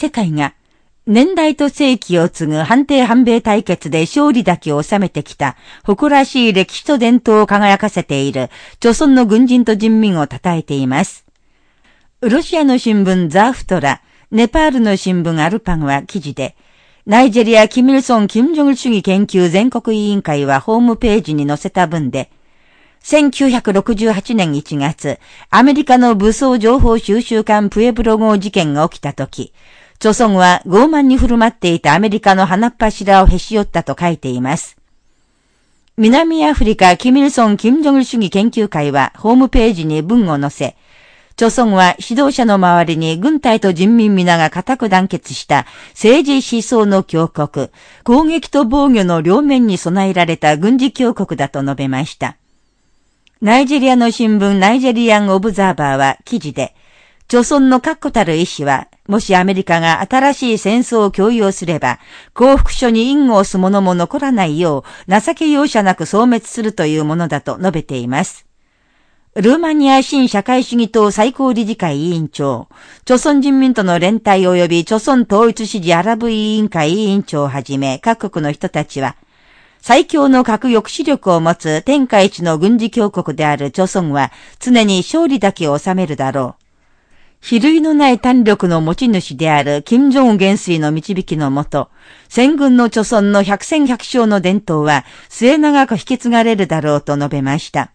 世界が、年代と世紀を継ぐ判定反米対決で勝利だけを収めてきた、誇らしい歴史と伝統を輝かせている、朝鮮の軍人と人民を称えています。ロシアの新聞ザーフトラ、ネパールの新聞アルパンは記事で、ナイジェリア・キミルソン・キム・ジョン主義研究全国委員会はホームページに載せた文で、1968年1月、アメリカの武装情報収集艦プエブロ号事件が起きた時、著村は傲慢に振る舞っていたアメリカの鼻っ柱をへし折ったと書いています。南アフリカ・キミルソン・キム・ジョン主義研究会はホームページに文を載せ、朝鮮は指導者の周りに軍隊と人民皆が固く団結した政治思想の強国、攻撃と防御の両面に備えられた軍事強国だと述べました。ナイジェリアの新聞ナイジェリアン・オブザーバーは記事で、朝鮮の確固たる意志は、もしアメリカが新しい戦争を共有すれば、幸福書に因を押す者も残らないよう、情け容赦なく消滅するというものだと述べています。ルーマニア新社会主義党最高理事会委員長、朝鮮人民との連帯及び朝鮮統一支持アラブ委員会委員長をはじめ各国の人たちは、最強の核抑止力を持つ天下一の軍事強国である朝鮮は常に勝利だけを収めるだろう。比類のない胆力の持ち主である金正恩元帥の導きのもと、戦軍の貯村の百戦百勝の伝統は末長く引き継がれるだろうと述べました。